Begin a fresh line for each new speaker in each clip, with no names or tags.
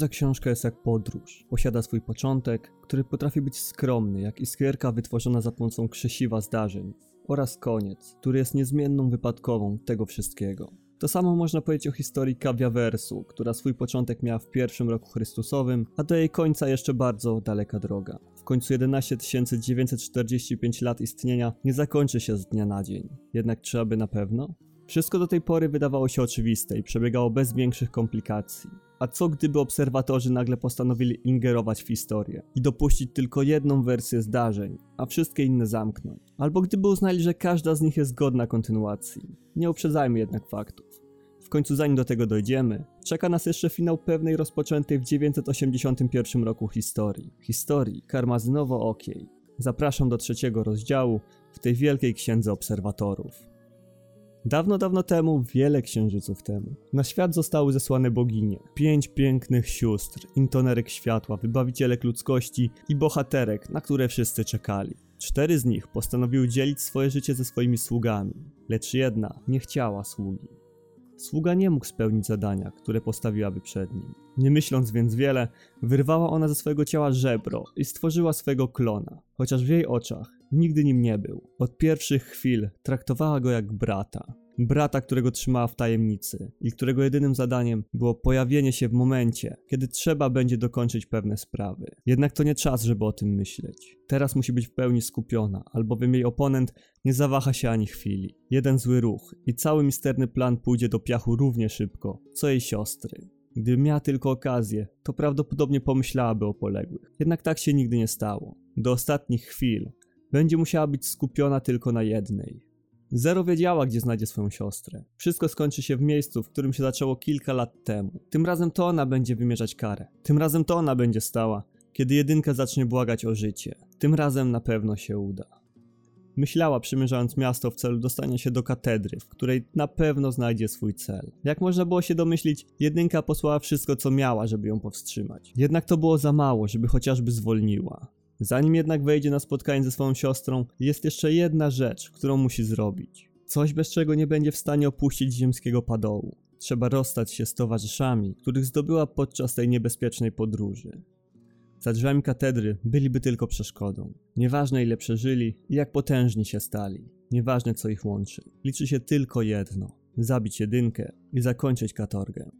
Każda książka jest jak podróż. Posiada swój początek, który potrafi być skromny, jak iskierka wytworzona za pomocą krzesiwa zdarzeń, oraz koniec, który jest niezmienną wypadkową tego wszystkiego. To samo można powiedzieć o historii Kawiawersu, która swój początek miała w pierwszym roku Chrystusowym, a do jej końca jeszcze bardzo daleka droga. W końcu 11 945 lat istnienia nie zakończy się z dnia na dzień. Jednak czy aby na pewno? Wszystko do tej pory wydawało się oczywiste i przebiegało bez większych komplikacji. A co gdyby obserwatorzy nagle postanowili ingerować w historię i dopuścić tylko jedną wersję zdarzeń, a wszystkie inne zamknąć? Albo gdyby uznali, że każda z nich jest godna kontynuacji? Nie uprzedzajmy jednak faktów. W końcu zanim do tego dojdziemy, czeka nas jeszcze finał pewnej rozpoczętej w 981 roku historii. Historii karmazynowo-okiej. Zapraszam do trzeciego rozdziału w tej wielkiej księdze obserwatorów. Dawno, dawno temu, wiele księżyców temu, na świat zostały zesłane boginie. Pięć pięknych sióstr, intonerek światła, wybawicielek ludzkości i bohaterek, na które wszyscy czekali. Cztery z nich postanowiły dzielić swoje życie ze swoimi sługami, lecz jedna nie chciała sługi. Sługa nie mógł spełnić zadania, które postawiłaby przed nim. Nie myśląc więc wiele, wyrwała ona ze swojego ciała żebro i stworzyła swego klona, chociaż w jej oczach nigdy nim nie był. Od pierwszych chwil traktowała go jak brata. Brata, którego trzymała w tajemnicy i którego jedynym zadaniem było pojawienie się w momencie, kiedy trzeba będzie dokończyć pewne sprawy. Jednak to nie czas, żeby o tym myśleć. Teraz musi być w pełni skupiona, albowiem jej oponent nie zawaha się ani chwili. Jeden zły ruch i cały misterny plan pójdzie do piachu równie szybko, co jej siostry. Gdyby miała tylko okazję, to prawdopodobnie pomyślałaby o poległych. Jednak tak się nigdy nie stało. Do ostatnich chwil będzie musiała być skupiona tylko na jednej. Zero wiedziała, gdzie znajdzie swoją siostrę. Wszystko skończy się w miejscu, w którym się zaczęło kilka lat temu. Tym razem to ona będzie wymierzać karę. Tym razem to ona będzie stała, kiedy jedynka zacznie błagać o życie. Tym razem na pewno się uda. Myślała, przymierzając miasto w celu dostania się do katedry, w której na pewno znajdzie swój cel. Jak można było się domyślić, jedynka posłała wszystko, co miała, żeby ją powstrzymać. Jednak to było za mało, żeby chociażby zwolniła. Zanim jednak wejdzie na spotkanie ze swoją siostrą, jest jeszcze jedna rzecz, którą musi zrobić. Coś, bez czego nie będzie w stanie opuścić ziemskiego padołu. Trzeba rozstać się z towarzyszami, których zdobyła podczas tej niebezpiecznej podróży. Za drzwiami katedry byliby tylko przeszkodą. Nieważne ile przeżyli i jak potężni się stali. Nieważne co ich łączy. Liczy się tylko jedno. Zabić jedynkę i zakończyć katorgę.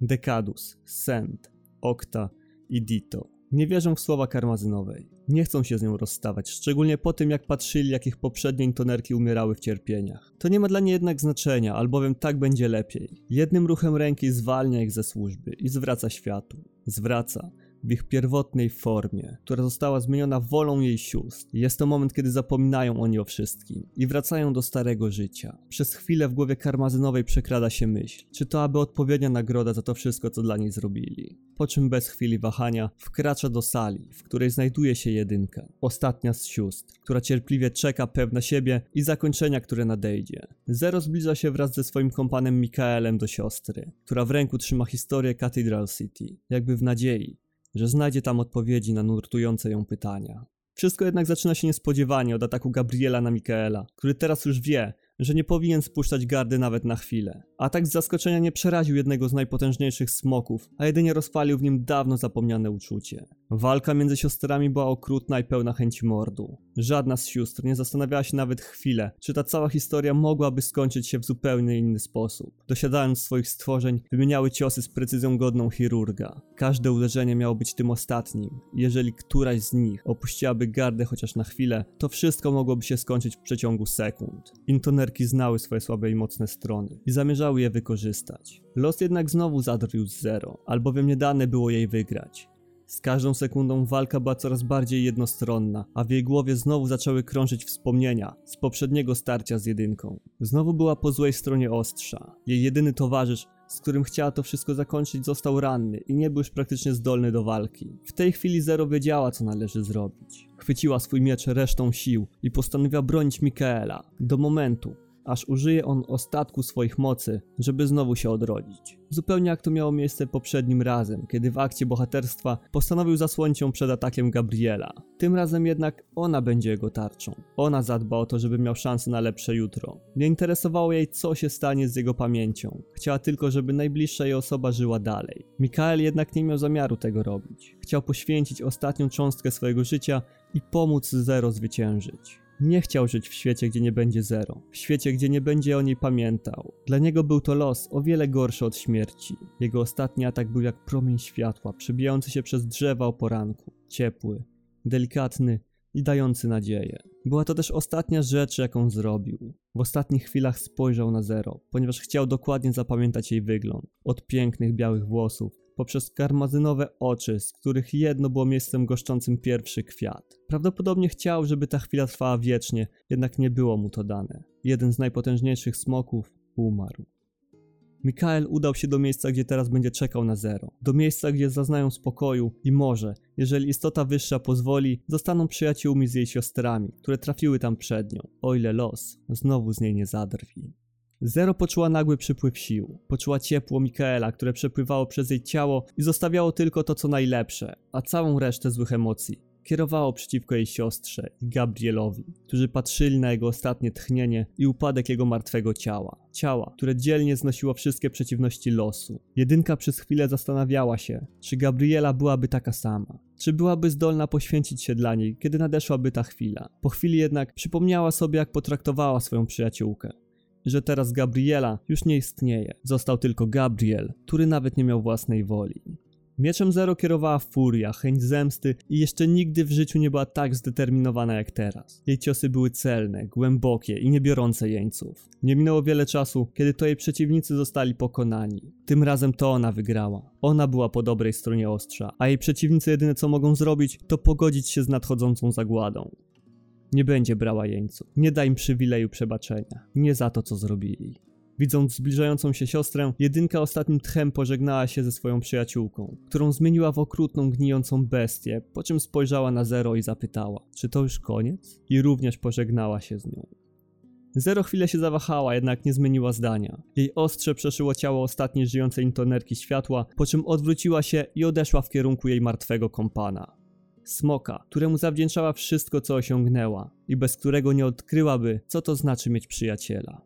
Dekadus, Sent, Okta i Dito. Nie wierzą w słowa karmazynowej. Nie chcą się z nią rozstawać, szczególnie po tym jak patrzyli jak ich poprzednie intonerki umierały w cierpieniach. To nie ma dla niej jednak znaczenia, albowiem tak będzie lepiej. Jednym ruchem ręki zwalnia ich ze służby i zwraca światu. Zwraca, w ich pierwotnej formie, która została zmieniona wolą jej sióstr. Jest to moment, kiedy zapominają oni o wszystkim i wracają do starego życia. Przez chwilę w głowie karmazynowej przekrada się myśl, czy to aby odpowiednia nagroda za to wszystko, co dla niej zrobili. Po czym bez chwili wahania wkracza do sali, w której znajduje się jedynka, ostatnia z sióstr, która cierpliwie czeka pewna siebie i zakończenia, które nadejdzie. Zero zbliża się wraz ze swoim kompanem Mikaelem do siostry, która w ręku trzyma historię Cathedral City, jakby w nadziei, że znajdzie tam odpowiedzi na nurtujące ją pytania. Wszystko jednak zaczyna się niespodziewanie od ataku Gabriela na Mikaela, który teraz już wie, że nie powinien spuszczać gardy nawet na chwilę. Atak z zaskoczenia nie przeraził jednego z najpotężniejszych smoków, a jedynie rozpalił w nim dawno zapomniane uczucie. Walka między siostrami była okrutna i pełna chęci mordu. Żadna z sióstr nie zastanawiała się nawet chwilę, czy ta cała historia mogłaby skończyć się w zupełnie inny sposób. Dosiadając swoich stworzeń, wymieniały ciosy z precyzją godną chirurga. Każde uderzenie miało być tym ostatnim. Jeżeli któraś z nich opuściłaby gardę chociaż na chwilę, to wszystko mogłoby się skończyć w przeciągu sekund. Intonerki znały swoje słabe i mocne strony i zamierzały je wykorzystać. Los jednak znowu zadrwił z zero, albowiem nie dane było jej wygrać. Z każdą sekundą walka była coraz bardziej jednostronna, a w jej głowie znowu zaczęły krążyć wspomnienia z poprzedniego starcia z jedynką. Znowu była po złej stronie ostrza. Jej jedyny towarzysz, z którym chciała to wszystko zakończyć, został ranny i nie był już praktycznie zdolny do walki. W tej chwili Zero wiedziała, co należy zrobić. Chwyciła swój miecz resztą sił i postanowiła bronić Mikaela do momentu, aż użyje on ostatku swoich mocy, żeby znowu się odrodzić. Zupełnie jak to miało miejsce poprzednim razem, kiedy w akcie bohaterstwa postanowił zasłonić ją przed atakiem Gabriela. Tym razem jednak ona będzie jego tarczą. Ona zadba o to, żeby miał szansę na lepsze jutro. Nie interesowało jej, co się stanie z jego pamięcią. Chciała tylko, żeby najbliższa jej osoba żyła dalej. Mikael jednak nie miał zamiaru tego robić. Chciał poświęcić ostatnią cząstkę swojego życia i pomóc Zero zwyciężyć. Nie chciał żyć w świecie, gdzie nie będzie zero. W świecie, gdzie nie będzie o niej pamiętał. Dla niego był to los o wiele gorszy od śmierci. Jego ostatni atak był jak promień światła, przebijający się przez drzewa o poranku. Ciepły, delikatny i dający nadzieję. Była to też ostatnia rzecz, jaką zrobił. W ostatnich chwilach spojrzał na zero, ponieważ chciał dokładnie zapamiętać jej wygląd. Od pięknych białych włosów, poprzez karmazynowe oczy, z których jedno było miejscem goszczącym pierwszy kwiat. Prawdopodobnie chciał, żeby ta chwila trwała wiecznie, jednak nie było mu to dane. Jeden z najpotężniejszych smoków umarł. Mikael udał się do miejsca, gdzie teraz będzie czekał na zero. Do miejsca, gdzie zaznają spokoju i może, jeżeli istota wyższa pozwoli, zostaną przyjaciółmi z jej siostrami, które trafiły tam przed nią, o ile los znowu z niej nie zadrwi. Zero poczuła nagły przypływ sił. Poczuła ciepło Mikaela, które przepływało przez jej ciało i zostawiało tylko to, co najlepsze, a całą resztę złych emocji kierowało przeciwko jej siostrze i Gabrielowi, którzy patrzyli na jego ostatnie tchnienie i upadek jego martwego ciała. Ciała, które dzielnie znosiło wszystkie przeciwności losu. Jedynka przez chwilę zastanawiała się, czy Gabriela byłaby taka sama. Czy byłaby zdolna poświęcić się dla niej, kiedy nadeszłaby ta chwila? Po chwili jednak przypomniała sobie, jak potraktowała swoją przyjaciółkę że teraz Gabriela już nie istnieje. Został tylko Gabriel, który nawet nie miał własnej woli. Mieczem Zero kierowała furia, chęć zemsty i jeszcze nigdy w życiu nie była tak zdeterminowana jak teraz. Jej ciosy były celne, głębokie i nie biorące jeńców. Nie minęło wiele czasu, kiedy to jej przeciwnicy zostali pokonani. Tym razem to ona wygrała. Ona była po dobrej stronie ostrza, a jej przeciwnicy jedyne co mogą zrobić, to pogodzić się z nadchodzącą zagładą. Nie będzie brała jeńców. Nie da im przywileju przebaczenia. Nie za to, co zrobili. Widząc zbliżającą się siostrę, jedynka ostatnim tchem pożegnała się ze swoją przyjaciółką, którą zmieniła w okrutną, gnijącą bestię, po czym spojrzała na Zero i zapytała, czy to już koniec? I również pożegnała się z nią. Zero chwilę się zawahała, jednak nie zmieniła zdania. Jej ostrze przeszyło ciało ostatniej żyjącej intonerki światła, po czym odwróciła się i odeszła w kierunku jej martwego kompana. Smoka, któremu zawdzięczała wszystko, co osiągnęła i bez którego nie odkryłaby, co to znaczy mieć przyjaciela.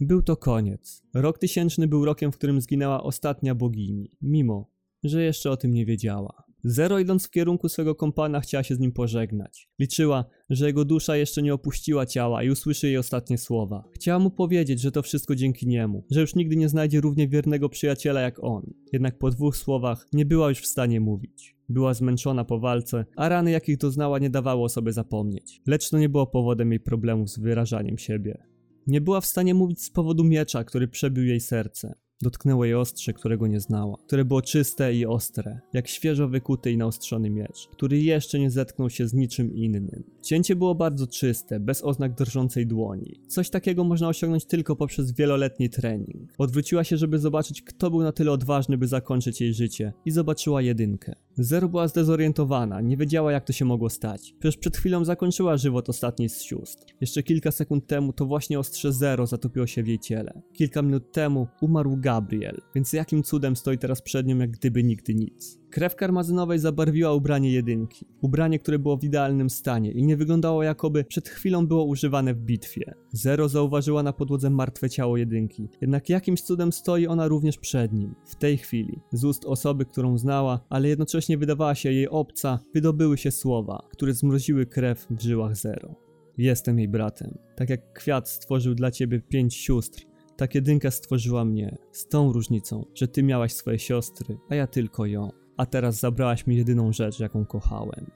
Był to koniec. Rok tysięczny był rokiem, w którym zginęła ostatnia bogini, mimo że jeszcze o tym nie wiedziała. Zero idąc w kierunku swego kompana chciała się z nim pożegnać. Liczyła, że jego dusza jeszcze nie opuściła ciała i usłyszy jej ostatnie słowa. Chciała mu powiedzieć, że to wszystko dzięki niemu, że już nigdy nie znajdzie równie wiernego przyjaciela jak on. Jednak po dwóch słowach nie była już w stanie mówić. Była zmęczona po walce, a rany jakich doznała nie dawało o sobie zapomnieć. Lecz to nie było powodem jej problemów z wyrażaniem siebie. Nie była w stanie mówić z powodu miecza, który przebił jej serce. Dotknęło jej ostrze, którego nie znała, które było czyste i ostre, jak świeżo wykuty i naostrzony miecz, który jeszcze nie zetknął się z niczym innym. Cięcie było bardzo czyste, bez oznak drżącej dłoni. Coś takiego można osiągnąć tylko poprzez wieloletni trening. Odwróciła się, żeby zobaczyć, kto był na tyle odważny, by zakończyć jej życie i zobaczyła jedynkę. Zero była zdezorientowana, nie wiedziała jak to się mogło stać. Przecież przed chwilą zakończyła żywot ostatniej z sióstr. Jeszcze kilka sekund temu to właśnie ostrze Zero zatopiło się w jej ciele. Kilka minut temu umarł Gabriel, więc jakim cudem stoi teraz przed nią jak gdyby nigdy nic. Krew karmazynowej zabarwiła ubranie jedynki. Ubranie, które było w idealnym stanie i nie wyglądało jakoby przed chwilą było używane w bitwie. Zero zauważyła na podłodze martwe ciało jedynki, jednak jakimś cudem stoi ona również przed nim. W tej chwili, z ust osoby, którą znała, ale jednocześnie wydawała się jej obca, wydobyły się słowa, które zmroziły krew w żyłach Zero. Jestem jej bratem. Tak jak kwiat stworzył dla ciebie pięć sióstr, tak jedynka stworzyła mnie, z tą różnicą, że ty miałaś swoje siostry, a ja tylko ją. A teraz zabrałaś mi jedyną rzecz, jaką kochałem.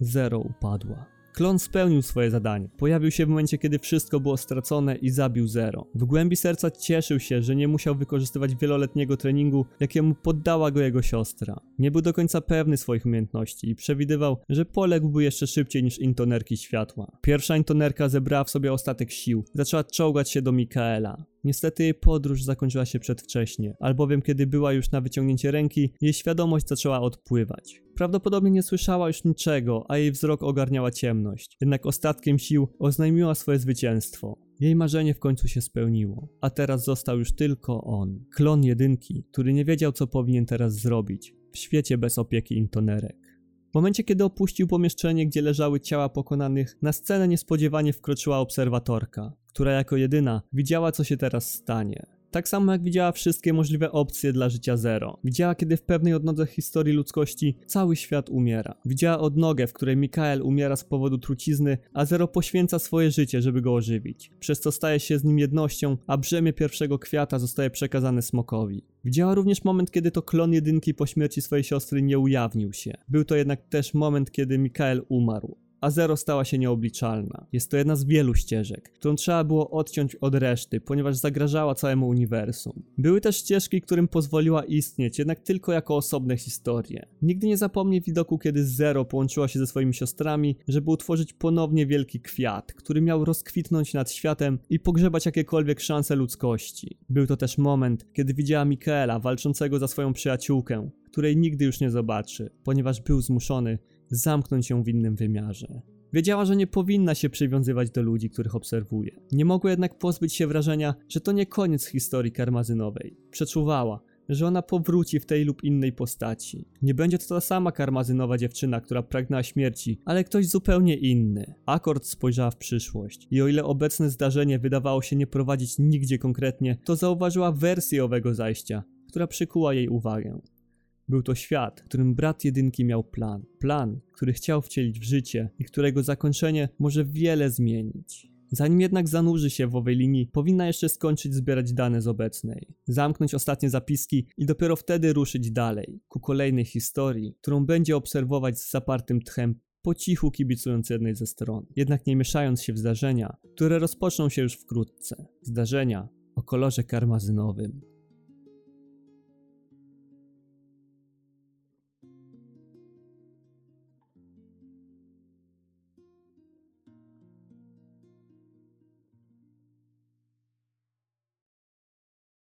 Zero upadła. Klon spełnił swoje zadanie. Pojawił się w momencie, kiedy wszystko było stracone i zabił Zero. W głębi serca cieszył się, że nie musiał wykorzystywać wieloletniego treningu, jakiemu poddała go jego siostra. Nie był do końca pewny swoich umiejętności i przewidywał, że poległby jeszcze szybciej niż intonerki światła. Pierwsza intonerka zebrała w sobie ostatek sił. Zaczęła czołgać się do Mikaela. Niestety podróż zakończyła się przedwcześnie, albowiem kiedy była już na wyciągnięcie ręki, jej świadomość zaczęła odpływać. Prawdopodobnie nie słyszała już niczego, a jej wzrok ogarniała ciemność. Jednak ostatkiem sił oznajmiła swoje zwycięstwo. Jej marzenie w końcu się spełniło, a teraz został już tylko on, klon jedynki, który nie wiedział co powinien teraz zrobić w świecie bez opieki intonerek. W momencie, kiedy opuścił pomieszczenie, gdzie leżały ciała pokonanych, na scenę niespodziewanie wkroczyła obserwatorka, która jako jedyna widziała, co się teraz stanie. Tak samo jak widziała wszystkie możliwe opcje dla życia Zero. Widziała, kiedy w pewnej odnodze historii ludzkości cały świat umiera. Widziała odnogę, w której Mikael umiera z powodu trucizny, a Zero poświęca swoje życie, żeby go ożywić. Przez co staje się z nim jednością, a brzemię pierwszego kwiata zostaje przekazane Smokowi. Widziała również moment, kiedy to klon jedynki po śmierci swojej siostry nie ujawnił się. Był to jednak też moment, kiedy Mikael umarł a Zero stała się nieobliczalna. Jest to jedna z wielu ścieżek, którą trzeba było odciąć od reszty, ponieważ zagrażała całemu uniwersum. Były też ścieżki, którym pozwoliła istnieć, jednak tylko jako osobne historie. Nigdy nie zapomnę widoku, kiedy Zero połączyła się ze swoimi siostrami, żeby utworzyć ponownie wielki kwiat, który miał rozkwitnąć nad światem i pogrzebać jakiekolwiek szanse ludzkości. Był to też moment, kiedy widziała Mikaela walczącego za swoją przyjaciółkę, której nigdy już nie zobaczy, ponieważ był zmuszony zamknąć ją w innym wymiarze. Wiedziała, że nie powinna się przywiązywać do ludzi, których obserwuje. Nie mogła jednak pozbyć się wrażenia, że to nie koniec historii karmazynowej. Przeczuwała, że ona powróci w tej lub innej postaci. Nie będzie to ta sama karmazynowa dziewczyna, która pragnęła śmierci, ale ktoś zupełnie inny. Akord spojrzała w przyszłość i o ile obecne zdarzenie wydawało się nie prowadzić nigdzie konkretnie, to zauważyła wersję owego zajścia, która przykuła jej uwagę. Był to świat, którym brat jedynki miał plan. Plan, który chciał wcielić w życie i którego zakończenie może wiele zmienić. Zanim jednak zanurzy się w owej linii, powinna jeszcze skończyć zbierać dane z obecnej, zamknąć ostatnie zapiski i dopiero wtedy ruszyć dalej, ku kolejnej historii, którą będzie obserwować z zapartym tchem po cichu kibicując jednej ze stron, jednak nie mieszając się w zdarzenia, które rozpoczną się już wkrótce. Zdarzenia o kolorze karmazynowym.